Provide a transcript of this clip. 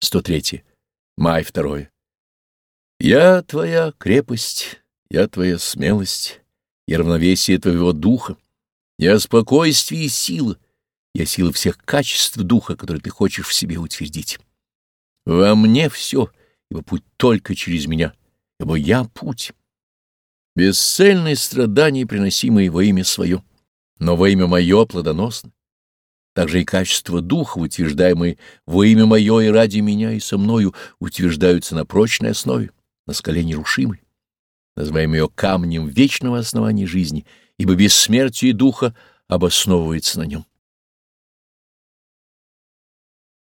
103. Май 2. Я твоя крепость, я твоя смелость, я равновесие твоего духа, я спокойствие и сила, я сила всех качеств духа, которые ты хочешь в себе утвердить. Во мне все, ибо путь только через меня, ибо я путь. Бесцельные страдания, приносимые во имя свое, но во имя мое плодоносно также и качества духа, утверждаемые во имя мое и ради меня и со мною, утверждаются на прочной основе, на скале нерушимой. Называем ее камнем вечного основания жизни, ибо бессмертие духа обосновывается на нем.